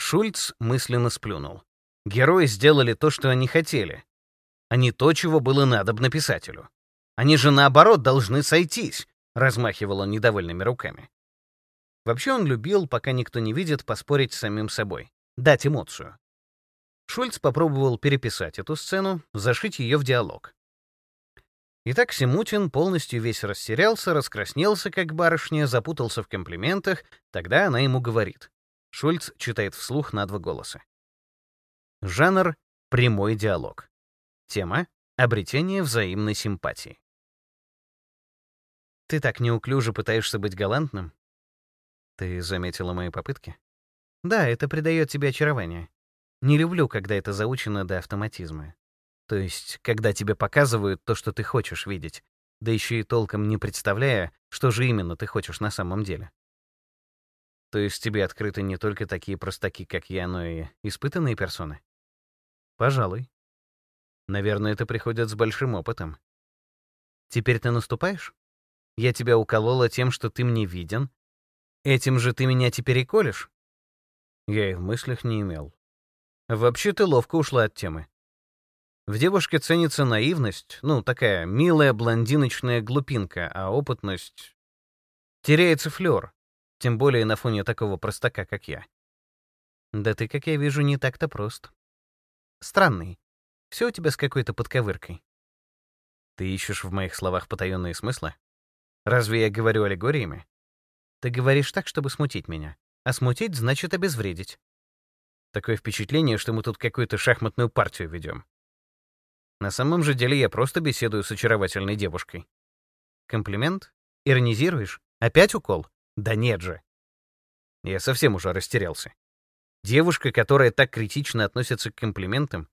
Шульц мысленно сплюнул. Герои сделали то, что они хотели, а не то, чего было надобно писателю. Они же, наоборот, должны сойтись, размахивал он недовольными руками. Вообще он любил, пока никто не видит, поспорить с самим собой, дать эмоцию. Шульц попробовал переписать эту сцену, зашить ее в диалог. Итак, Симутин полностью весь растерялся, раскраснелся, как барышня, запутался в комплиментах, тогда она ему говорит. Шульц читает вслух на два голоса. Жанр — прямой диалог. Тема — обретение взаимной симпатии. Ты так неуклюже пытаешься быть галантным? Ты заметила мои попытки? Да, это придает тебе очарование. Не люблю, когда это заучено до автоматизма. То есть, когда тебе показывают то, что ты хочешь видеть, да еще и толком не представляя, что же именно ты хочешь на самом деле. То есть тебе открыты не только такие простаки, как я, но и испытанные персоны? Пожалуй. Наверное, это приходит с большим опытом. Теперь ты наступаешь? Я тебя уколола тем, что ты мне виден. Этим же ты меня теперь и колешь? Я и в мыслях не имел. Вообще ты ловко ушла от темы. В девушке ценится наивность, ну, такая милая блондиночная глупинка, а опытность... Теряется флёр, тем более на фоне такого простака, как я. Да ты, как я вижу, не так-то прост. Странный. Все у тебя с какой-то подковыркой. Ты ищешь в моих словах потаенные смыслы? Разве я говорю аллегориями? Ты говоришь так, чтобы смутить меня. А смутить значит обезвредить. Такое впечатление, что мы тут какую-то шахматную партию ведем. На самом же деле я просто беседую с очаровательной девушкой. Комплимент? Иронизируешь? Опять укол? Да нет же. Я совсем уже растерялся. Девушка, которая так критично относится к комплиментам.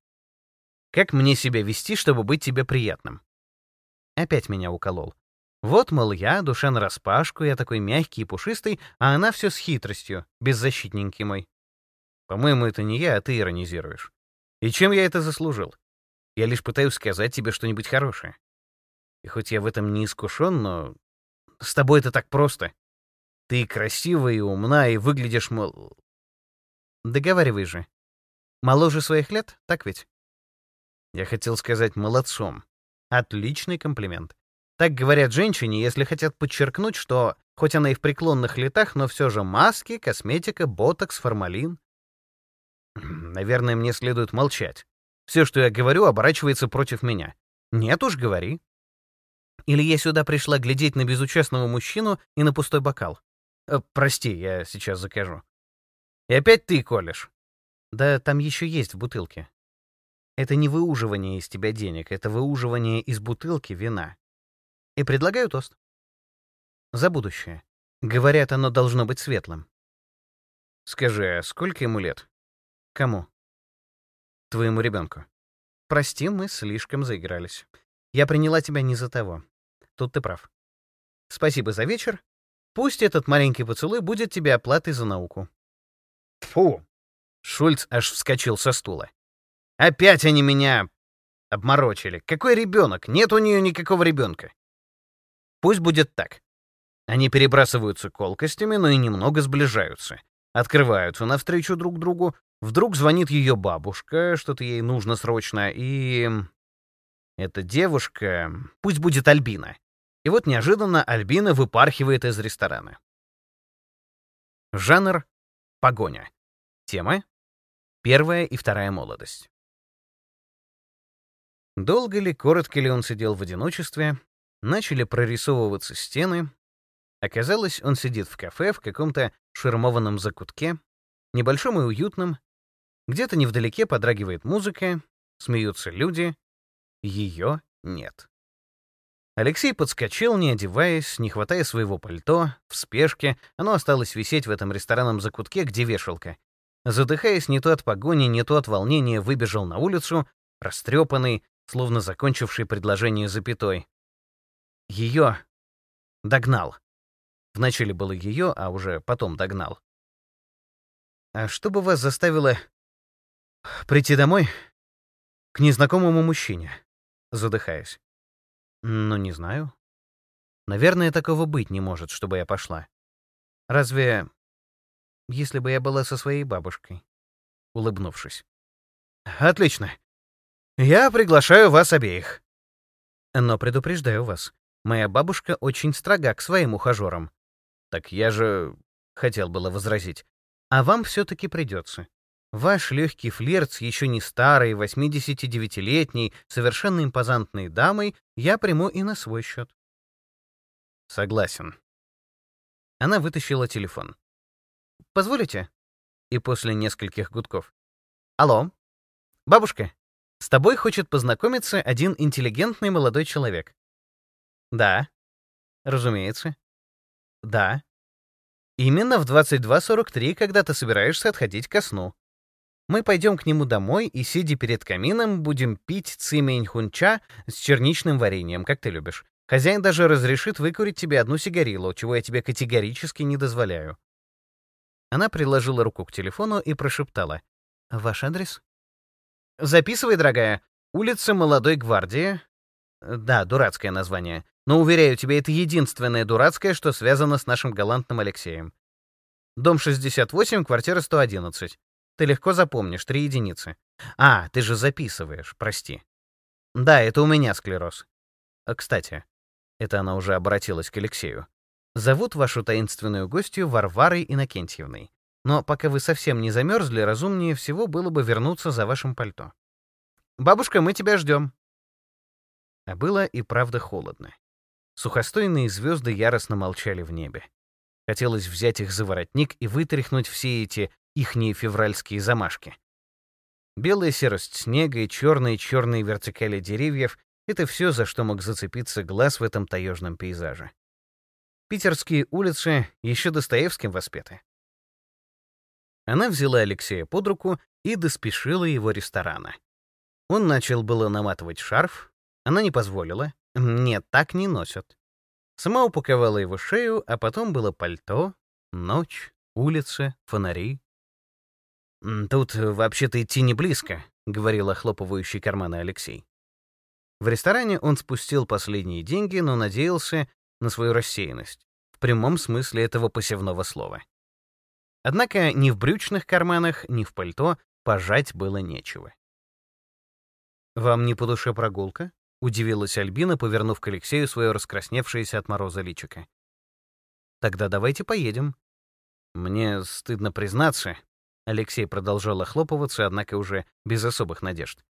Как мне себя вести, чтобы быть тебе приятным? Опять меня уколол. Вот, мол, я, душа нараспашку, я такой мягкий и пушистый, а она все с хитростью, беззащитненький мой. По-моему, это не я, а ты иронизируешь. И чем я это заслужил? Я лишь пытаюсь сказать тебе что-нибудь хорошее. И хоть я в этом не искушен, но с тобой это так просто. Ты красивая и умна, и выглядишь, мол... Договаривай же. Моложе своих лет, так ведь? Я хотел сказать молодцом. Отличный комплимент. Так говорят женщине, если хотят подчеркнуть, что, хоть она и в преклонных летах, но все же маски, косметика, ботокс, формалин. Наверное, мне следует молчать. Все, что я говорю, оборачивается против меня. Нет уж, говори. Или я сюда пришла глядеть на безучастного мужчину и на пустой бокал. Э, прости, я сейчас закажу. И опять ты колешь. Да там еще есть в бутылке. Это не выуживание из тебя денег, это выуживание из бутылки вина. И предлагаю тост. За будущее. Говорят, оно должно быть светлым. Скажи, а сколько ему лет? Кому? твоему ребенку. Прости, мы слишком заигрались. Я приняла тебя не за того. Тут ты прав. Спасибо за вечер. Пусть этот маленький поцелуй будет тебе оплатой за науку. Фу. Шульц аж вскочил со стула. Опять они меня обморочили. Какой ребенок? Нет у нее никакого ребенка. Пусть будет так. Они перебрасываются колкостями, но и немного сближаются. Открываются навстречу друг другу, Вдруг звонит ее бабушка, что-то ей нужно срочно, и... Эта девушка... Пусть будет Альбина. И вот неожиданно Альбина выпархивает из ресторана. Жанр — погоня. Тема — первая и вторая молодость. Долго ли, коротко ли он сидел в одиночестве, начали прорисовываться стены. Оказалось, он сидит в кафе в каком-то ширмованном закутке, небольшом и уютном, где-то невдалеке подрагивает музыка, смеются люди. Ее нет. Алексей подскочил, не одеваясь, не хватая своего пальто, в спешке. Оно осталось висеть в этом ресторанном закутке, где вешалка. Задыхаясь не то от погони, не то от волнения, выбежал на улицу, растрепанный, словно закончивший предложение запятой. Ее догнал. Вначале было ее, а уже потом догнал. А что бы вас заставило Прийти домой? К незнакомому мужчине, задыхаясь. Ну, не знаю. Наверное, такого быть не может, чтобы я пошла. Разве если бы я была со своей бабушкой? улыбнувшись. «Отлично. Я приглашаю вас обеих. Но предупреждаю вас, моя бабушка очень строга к своим ухажерам. Так я же... Хотел было возразить. А вам все-таки придется. Ваш легкий флирт с еще не старой, 89-летней, совершенно импозантной дамой я приму и на свой счет. Согласен. Она вытащила телефон. «Позволите?» И после нескольких гудков. «Алло? Бабушка, с тобой хочет познакомиться один интеллигентный молодой человек». «Да». «Разумеется». «Да». «Именно в 22.43, когда ты собираешься отходить ко сну. Мы пойдем к нему домой и, сидя перед камином, будем пить цимень хунча с черничным вареньем, как ты любишь. Хозяин даже разрешит выкурить тебе одну сигарилу, чего я тебе категорически не дозволяю». Она приложила руку к телефону и прошептала. «Ваш адрес?» «Записывай, дорогая. Улица Молодой Гвардии». «Да, дурацкое название. Но, уверяю тебя, это единственное дурацкое, что связано с нашим галантным Алексеем. Дом 68, квартира 111. Ты легко запомнишь, три единицы. А, ты же записываешь, прости. Да, это у меня склероз. А, кстати, это она уже обратилась к Алексею. Зовут вашу таинственную гостью Варварой Иннокентьевной. Но пока вы совсем не замерзли, разумнее всего было бы вернуться за вашим пальто. Бабушка, мы тебя ждем. А было и правда холодно. Сухостойные звезды яростно молчали в небе. Хотелось взять их за воротник и вытряхнуть все эти ихние февральские замашки. Белая серость снега и черные-черные вертикали деревьев это все, за что мог зацепиться глаз в этом таежном пейзаже. Питерские улицы еще Достоевским воспеты. Она взяла Алексея под руку и доспешила его ресторана. Он начал было наматывать шарф, она не позволила. Нет, так не носят. Сама упаковала его шею, а потом было пальто, ночь, улицы, фонари. «Тут вообще-то идти не близко», — говорил охлопывающий карманы Алексей. В ресторане он спустил последние деньги, но надеялся на свою рассеянность, в прямом смысле этого посевного слова. Однако ни в брючных карманах, ни в пальто пожать было нечего. «Вам не по душе прогулка?» — удивилась Альбина, повернув к Алексею свое раскрасневшееся от мороза личико. «Тогда давайте поедем». «Мне стыдно признаться», — Алексей продолжал охлопываться, однако уже без особых надежд.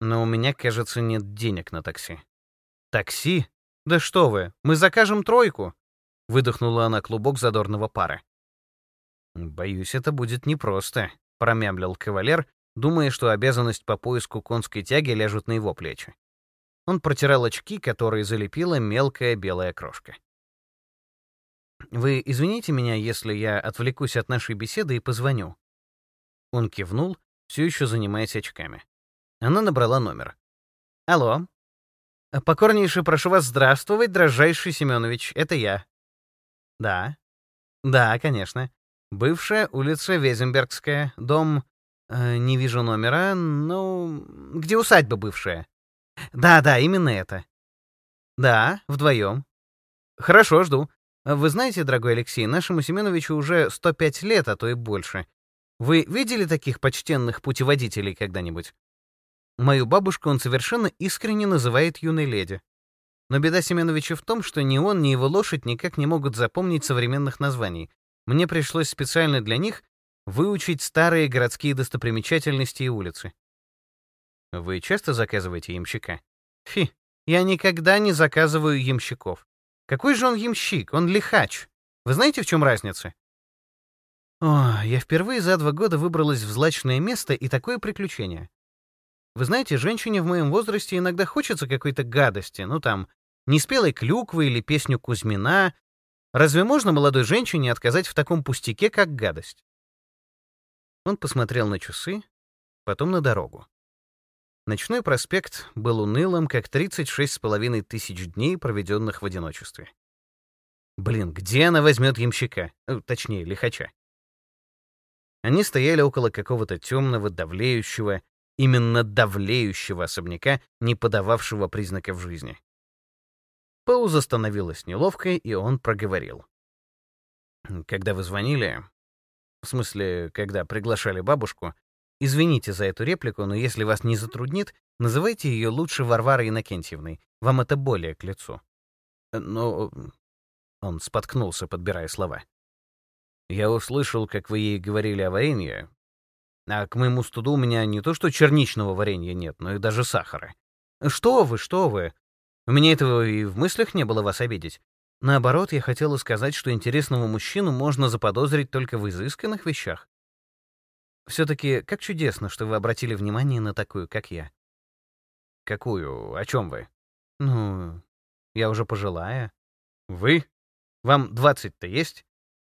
Но у меня, кажется, нет денег на такси. Такси? Да что вы, мы закажем тройку, выдохнула она клубок задорного пара. Боюсь, это будет непросто, промямлил кавалер, думая, что обязанность по поиску конской тяги ляжет на его плечи. Он протирал очки, которые залепила мелкая белая крошка. «Вы извините меня, если я отвлекусь от нашей беседы и позвоню?» Он кивнул, все еще занимаясь очками. Она набрала номер. «Алло. Покорнейше прошу вас здравствовать, дрожайший Семенович. Это я». «Да. Да, конечно. Бывшая улица Везенбергская, дом... Э, не вижу номера, ну... Где усадьба бывшая?» «Да-да, именно это». «Да, вдвоем». «Хорошо, жду. Вы знаете, дорогой Алексей, нашему Семеновичу уже 105 лет, а то и больше. Вы видели таких почтенных путеводителей когда-нибудь?» Мою бабушку он совершенно искренне называет юной леди. Но беда Семеновича в том, что ни он, ни его лошадь никак не могут запомнить современных названий. Мне пришлось специально для них выучить старые городские достопримечательности и улицы. Вы часто заказываете ямщика? Фи, я никогда не заказываю ямщиков. Какой же он ямщик? Он лихач. Вы знаете, в чем разница? О, я впервые за два года выбралась в злачное место и такое приключение. Вы знаете, женщине в моем возрасте иногда хочется какой-то гадости, ну там, неспелой клюквы или песню Кузьмина. Разве можно молодой женщине отказать в таком пустяке, как гадость? Он посмотрел на часы, потом на дорогу. Ночной проспект был унылым, как 36 с половиной тысяч дней, проведенных в одиночестве. Блин, где она возьмет ямщика? Э, точнее, лихача. Они стояли около какого-то темного, давлеющего, именно давлеющего особняка, не подававшего признаков жизни. Пауза становилась неловкой, и он проговорил. «Когда вы звонили, в смысле, когда приглашали бабушку, Извините за эту реплику, но если вас не затруднит, называйте ее лучше Варварой Иннокентьевной. Вам это более к лицу. Э, но... Он споткнулся, подбирая слова. Я услышал, как вы ей говорили о варенье, а к моему студу у меня не то что черничного варенья нет, но и даже сахара. Что вы, что вы? У меня этого и в мыслях не было вас обидеть. Наоборот, я хотела сказать, что интересного мужчину можно заподозрить только в изысканных вещах. Все-таки как чудесно, что вы обратили внимание на такую, как я. Какую? О чем вы? Ну, я уже пожилая. Вы? Вам двадцать-то есть?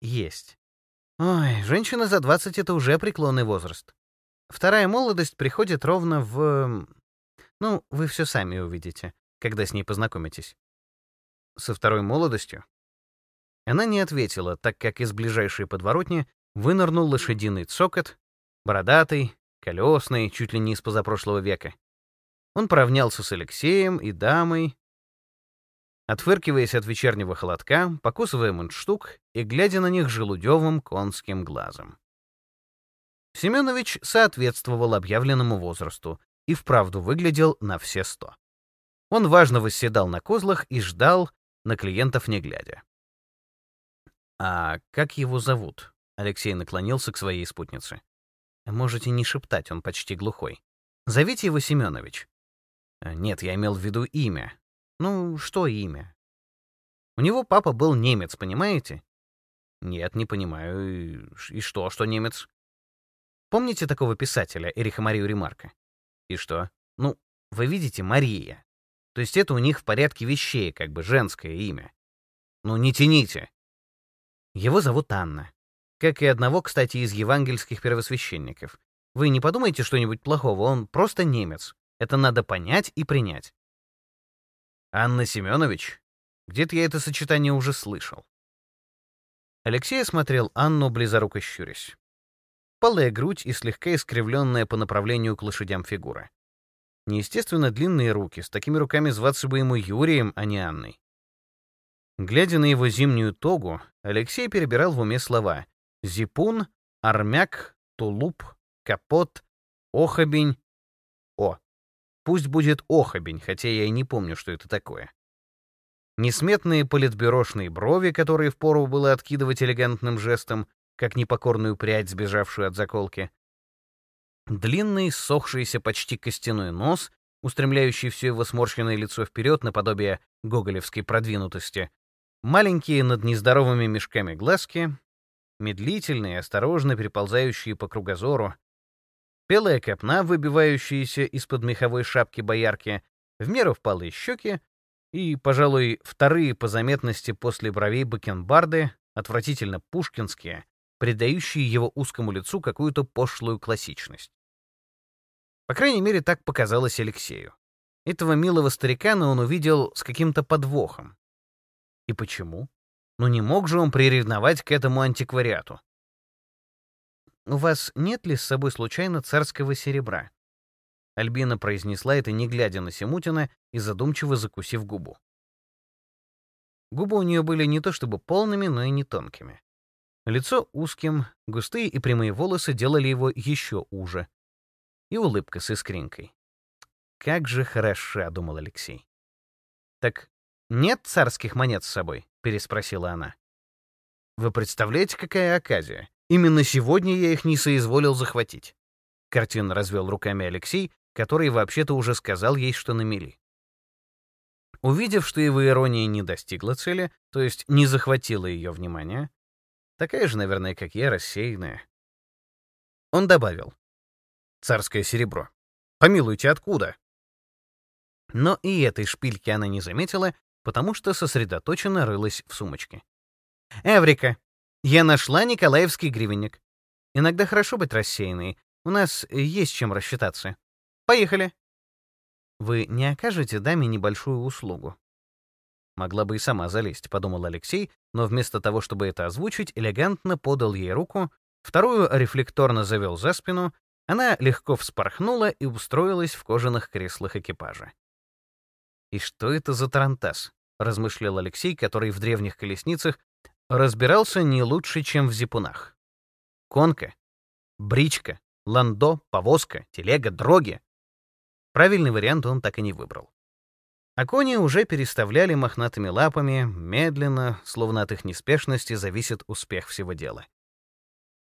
Есть. Ой, женщина за двадцать — это уже преклонный возраст. Вторая молодость приходит ровно в... Ну, вы все сами увидите, когда с ней познакомитесь. Со второй молодостью? Она не ответила, так как из ближайшей подворотни вынырнул лошадиный цокот, бородатый, колесный, чуть ли не из позапрошлого века. Он поравнялся с Алексеем и дамой, отфыркиваясь от вечернего холодка, покусывая мундштук и глядя на них желудевым конским глазом. Семенович соответствовал объявленному возрасту и вправду выглядел на все сто. Он важно восседал на козлах и ждал, на клиентов не глядя. «А как его зовут?» — Алексей наклонился к своей спутнице. Можете не шептать, он почти глухой. Зовите его Семенович. Нет, я имел в виду имя. Ну, что имя? У него папа был немец, понимаете? Нет, не понимаю. И что, что немец? Помните такого писателя, Эриха Марию Ремарка? И что? Ну, вы видите, Мария. То есть это у них в порядке вещей, как бы женское имя. Ну, не тяните. Его зовут Анна. Как и одного, кстати, из евангельских первосвященников. Вы не подумайте что-нибудь плохого, он просто немец. Это надо понять и принять. Анна Семенович? Где-то я это сочетание уже слышал. Алексей осмотрел Анну, близоруко щурясь. Полая грудь и слегка искривленная по направлению к лошадям фигура. Неестественно длинные руки, с такими руками зваться бы ему Юрием, а не Анной. Глядя на его зимнюю тогу, Алексей перебирал в уме слова, Зипун, Армяк, Тулуп, Капот, Охобень. Пусть будет Охобень, хотя я и не помню, что это такое. Несметные политбюрошные брови, которые впору было откидывать элегантным жестом, как непокорную прядь, сбежавшую от заколки. Длинный, сохшийся почти костяной нос, устремляющий все его сморщенное лицо вперед наподобие гоголевской продвинутости. Маленькие над нездоровыми мешками глазки, медлительные, осторожно переползающие по кругозору, белая копна, выбивающаяся из-под меховой шапки боярки, в меру впалые щеки и, пожалуй, вторые по заметности после бровей бакенбарды, отвратительно пушкинские, придающие его узкому лицу какую-то пошлую классичность. По крайней мере, так показалось Алексею. Этого милого старикана он увидел с каким-то подвохом. И почему? Но не мог же он приревновать к этому антиквариату. «У вас нет ли с собой случайно царского серебра?» Альбина произнесла это, не глядя на Семутина и задумчиво закусив губу. Губы у нее были не то чтобы полными, но и не тонкими. Лицо узким, густые и прямые волосы делали его еще уже. И улыбка с искринкой. «Как же хороша», — думал Алексей. «Так нет царских монет с собой?» переспросила она. Вы представляете, какая оказия? Именно сегодня я их не соизволил захватить. Картинно развел руками Алексей, который вообще-то уже сказал ей, что на мели. Увидев, что его ирония не достигла цели, то есть не захватила ее внимание, такая же, наверное, как я, рассеянная, он добавил: "Царское серебро. Помилуйте, откуда?" Но и этой шпильки она не заметила потому что сосредоточенно рылась в сумочке. «Эврика! Я нашла Николаевский гривенник. Иногда хорошо быть рассеянной. У нас есть чем рассчитаться. Поехали!» «Вы не окажете даме небольшую услугу?» Могла бы и сама залезть, подумал Алексей, но вместо того, чтобы это озвучить, элегантно подал ей руку, вторую рефлекторно завел за спину, она легко вспорхнула и устроилась в кожаных креслах экипажа. И что это за тарантас? размышлял Алексей, который в древних колесницах разбирался не лучше, чем в зипунах. Конка, бричка, Ландо, повозка, телега, дроги. Правильный вариант он так и не выбрал. А кони уже переставляли мохнатыми лапами, медленно, словно от их неспешности зависит успех всего дела.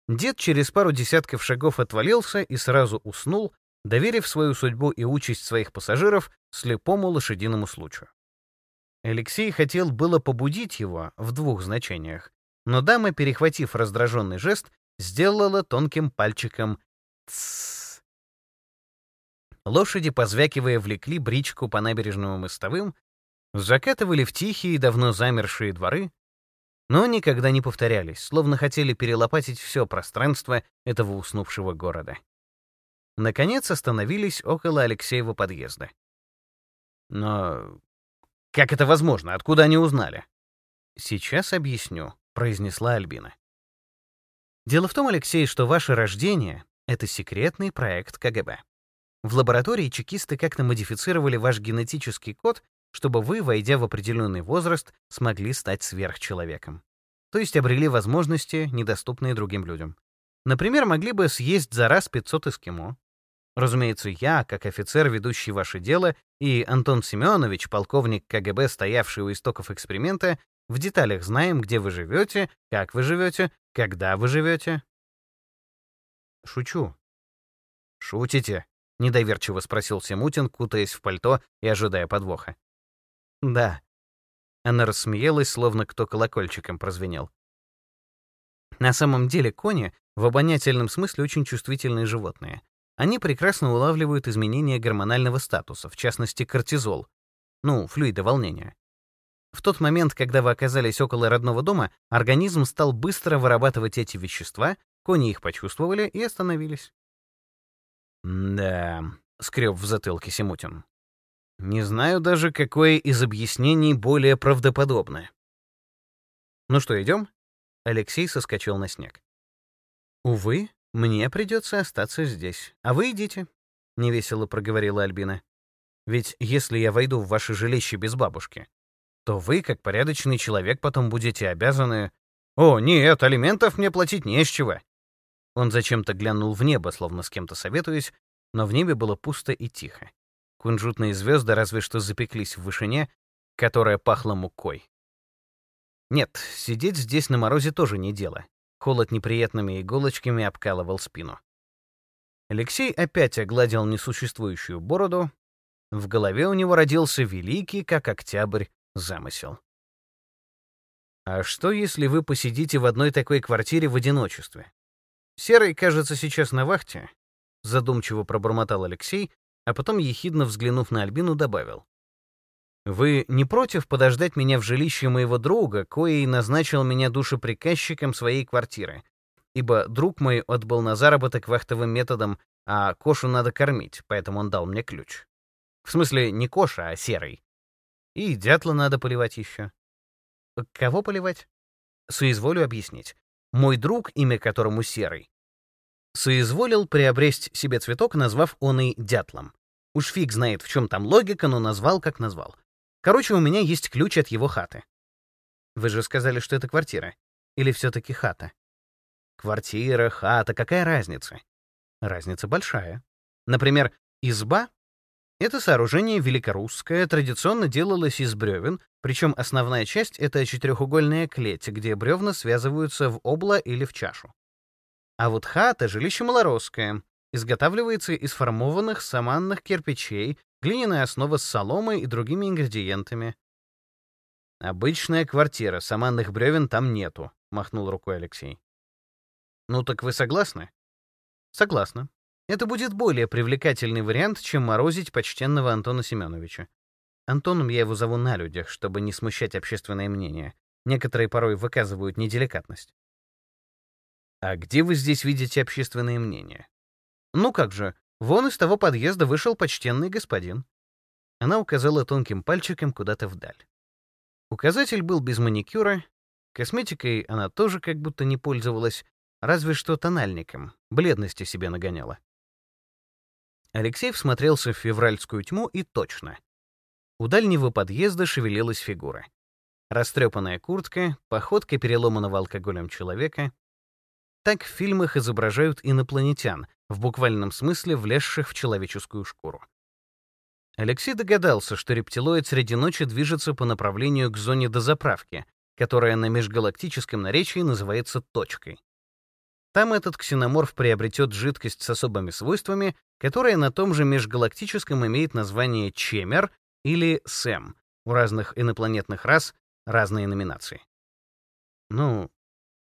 Дед через пару десятков шагов отвалился и сразу уснул, доверив свою судьбу и участь своих пассажиров слепому лошадиному случаю. Алексей хотел было побудить его в двух значениях, но дама, перехватив раздраженный жест, сделала тонким пальчиком «тссс». Лошади, позвякивая, влекли бричку по набережным мостовым, закатывали в тихие, давно замершие дворы, но никогда не повторялись, словно хотели перелопатить все пространство этого уснувшего города. Наконец остановились около Алексеева подъезда. Но как это возможно? Откуда они узнали? Сейчас объясню, произнесла Альбина. Дело в том, Алексей, что ваше рождение — это секретный проект КГБ. В лаборатории чекисты как-то модифицировали ваш генетический код, чтобы вы, войдя в определенный возраст, смогли стать сверхчеловеком. То есть обрели возможности, недоступные другим людям. Например, могли бы съесть за раз 500 эскимо, Разумеется, я, как офицер, ведущий ваше дело, и Антон Семенович, полковник КГБ, стоявший у истоков эксперимента, в деталях знаем, где вы живете, как вы живете, когда вы живете. Шучу. Шутите? Недоверчиво спросил Семутин, кутаясь в пальто и ожидая подвоха. Да. Она рассмеялась, словно кто колокольчиком прозвенел. На самом деле кони в обонятельном смысле очень чувствительные животные. Они прекрасно улавливают изменения гормонального статуса, в частности кортизол, ну, флюида волнения. В тот момент, когда вы оказались около родного дома, организм стал быстро вырабатывать эти вещества, кони их почувствовали и остановились. «Да», — скреб в затылке Симутин. «Не знаю даже, какое из объяснений более правдоподобное». «Ну что, идем?» Алексей соскочил на снег. Увы, мне придется остаться здесь, а вы идите, невесело проговорила Альбина. Ведь если я войду в ваше жилище без бабушки, то вы, как порядочный человек, потом будете обязаны... О, нет, алиментов мне платить не с чего. Он зачем-то глянул в небо, словно с кем-то советуясь, но в небе было пусто и тихо. Кунжутные звезды разве что запеклись в вышине, которая пахла мукой. Нет, сидеть здесь на морозе тоже не дело. Холод неприятными иголочками обкалывал спину. Алексей опять огладил несуществующую бороду. В голове у него родился великий, как октябрь, замысел. А что, если вы посидите в одной такой квартире в одиночестве? Серый, кажется, сейчас на вахте, задумчиво пробормотал Алексей, а потом ехидно взглянув на Альбину, добавил: вы не против подождать меня в жилище моего друга, коей назначил меня душеприказчиком своей квартиры? Ибо друг мой отбыл на заработок вахтовым методом, а Кошу надо кормить, поэтому он дал мне ключ. В смысле, не Коша, а Серый. И дятла надо поливать еще. Кого поливать? Соизволю объяснить. Мой друг, имя которому Серый, соизволил приобрести себе цветок, назвав он и дятлом. Уж фиг знает, в чем там логика, но назвал как назвал. Короче, у меня есть ключ от его хаты. Вы же сказали, что это квартира. Или все-таки хата? Квартира, хата, какая разница? Разница большая. Например, изба — это сооружение великорусское, традиционно делалось из бревен, причем основная часть — это четырехугольная клеть, где бревна связываются в обла или в чашу. А вот хата — жилище малоросское, изготавливается из формованных саманных кирпичей, глиняная основа с соломой и другими ингредиентами. Обычная квартира, саманных бревен там нету, махнул рукой Алексей. Ну так вы согласны? Согласна. Это будет более привлекательный вариант, чем морозить почтенного Антона Семеновича. Антоном я его зову на людях, чтобы не смущать общественное мнение. Некоторые порой выказывают неделикатность. А где вы здесь видите общественное мнение? Ну как же, Вон из того подъезда вышел почтенный господин. Она указала тонким пальчиком куда-то вдаль. Указатель был без маникюра, косметикой она тоже как будто не пользовалась, разве что тональником, бледности себе нагоняла. Алексей всмотрелся в февральскую тьму и точно. У дальнего подъезда шевелилась фигура. Растрепанная куртка, походка переломанного алкоголем человека. Так в фильмах изображают инопланетян, в буквальном смысле влезших в человеческую шкуру. Алексей догадался, что рептилоид среди ночи движется по направлению к зоне дозаправки, которая на межгалактическом наречии называется точкой. Там этот ксеноморф приобретет жидкость с особыми свойствами, которая на том же межгалактическом имеет название чемер или сэм. У разных инопланетных рас разные номинации. «Ну,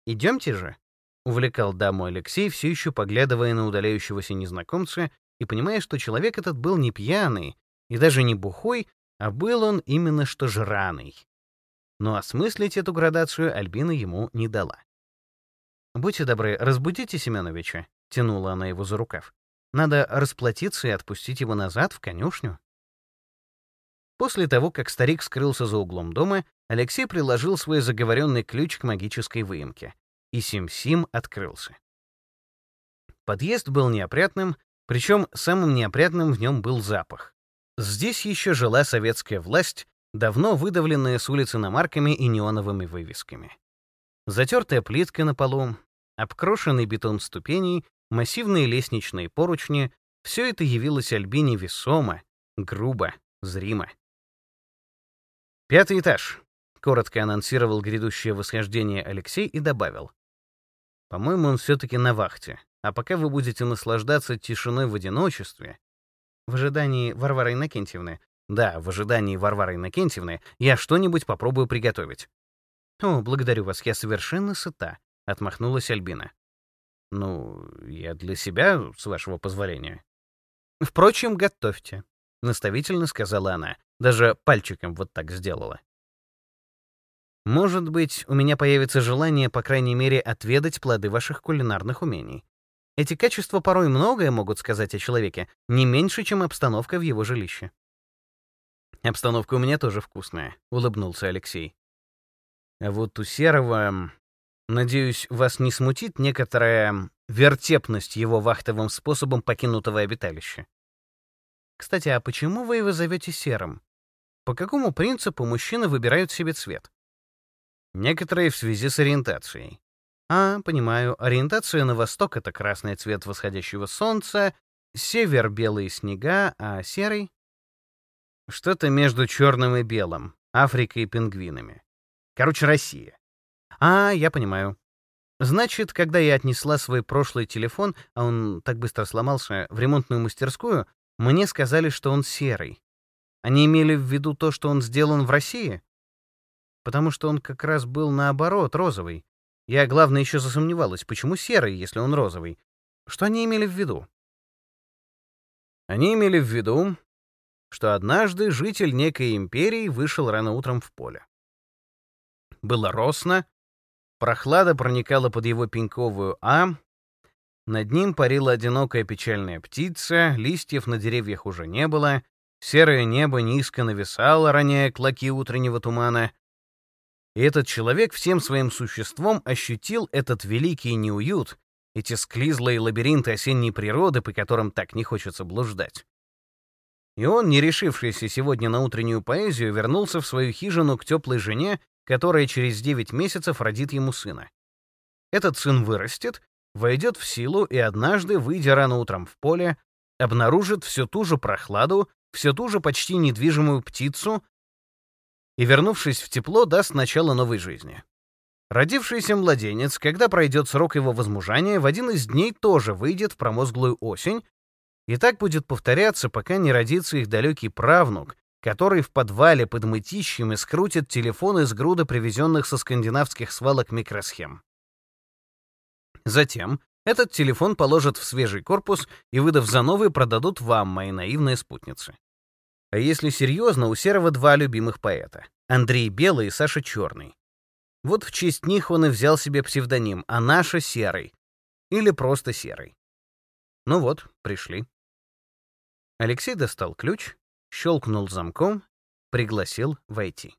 идемте же», — увлекал даму Алексей, все еще поглядывая на удаляющегося незнакомца и понимая, что человек этот был не пьяный и даже не бухой, а был он именно что жраный. Но осмыслить эту градацию Альбина ему не дала. «Будьте добры, разбудите Семеновича», — тянула она его за рукав. «Надо расплатиться и отпустить его назад в конюшню». После того, как старик скрылся за углом дома, Алексей приложил свой заговоренный ключ к магической выемке, и Сим-Сим открылся. Подъезд был неопрятным, причем самым неопрятным в нем был запах. Здесь еще жила советская власть, давно выдавленная с улицы намарками и неоновыми вывесками. Затертая плитка на полу, обкрошенный бетон ступеней, массивные лестничные поручни — все это явилось Альбине весомо, грубо, зримо. «Пятый этаж», — коротко анонсировал грядущее восхождение Алексей и добавил. «По-моему, он все-таки на вахте, а пока вы будете наслаждаться тишиной в одиночестве...» В ожидании Варвары Иннокентьевны. Да, в ожидании Варвары Иннокентьевны я что-нибудь попробую приготовить. «О, благодарю вас, я совершенно сыта», — отмахнулась Альбина. «Ну, я для себя, с вашего позволения». «Впрочем, готовьте», — наставительно сказала она. Даже пальчиком вот так сделала. «Может быть, у меня появится желание, по крайней мере, отведать плоды ваших кулинарных умений. Эти качества порой многое могут сказать о человеке, не меньше, чем обстановка в его жилище». «Обстановка у меня тоже вкусная», — улыбнулся Алексей. «А вот у Серого Надеюсь, вас не смутит некоторая вертепность его вахтовым способом покинутого обиталища. Кстати, а почему вы его зовете серым? По какому принципу мужчины выбирают себе цвет? Некоторые в связи с ориентацией. А, понимаю, ориентация на восток — это красный цвет восходящего солнца, север — белые снега, а серый — что-то между черным и белым, Африкой и пингвинами. Короче, Россия. А, я понимаю. Значит, когда я отнесла свой прошлый телефон, а он так быстро сломался, в ремонтную мастерскую, мне сказали, что он серый. Они имели в виду то, что он сделан в России? Потому что он как раз был наоборот, розовый. Я, главное, еще засомневалась, почему серый, если он розовый. Что они имели в виду? Они имели в виду, что однажды житель некой империи вышел рано утром в поле. Было росно, Прохлада проникала под его пеньковую «А», над ним парила одинокая печальная птица, листьев на деревьях уже не было, серое небо низко нависало, роняя клоки утреннего тумана. И этот человек всем своим существом ощутил этот великий неуют, эти склизлые лабиринты осенней природы, по которым так не хочется блуждать. И он, не решившийся сегодня на утреннюю поэзию, вернулся в свою хижину к теплой жене которая через 9 месяцев родит ему сына. Этот сын вырастет, войдет в силу и однажды, выйдя рано утром в поле, обнаружит всю ту же прохладу, всю ту же почти недвижимую птицу и, вернувшись в тепло, даст начало новой жизни. Родившийся младенец, когда пройдет срок его возмужания, в один из дней тоже выйдет в промозглую осень, и так будет повторяться, пока не родится их далекий правнук, который в подвале под мытищами скрутит телефон из груда привезенных со скандинавских свалок микросхем. Затем этот телефон положат в свежий корпус и, выдав за новый, продадут вам, мои наивные спутницы. А если серьезно, у Серого два любимых поэта — Андрей Белый и Саша Черный. Вот в честь них он и взял себе псевдоним, а наша — Серый. Или просто Серый. Ну вот, пришли. Алексей достал ключ, щелкнул замком, пригласил войти.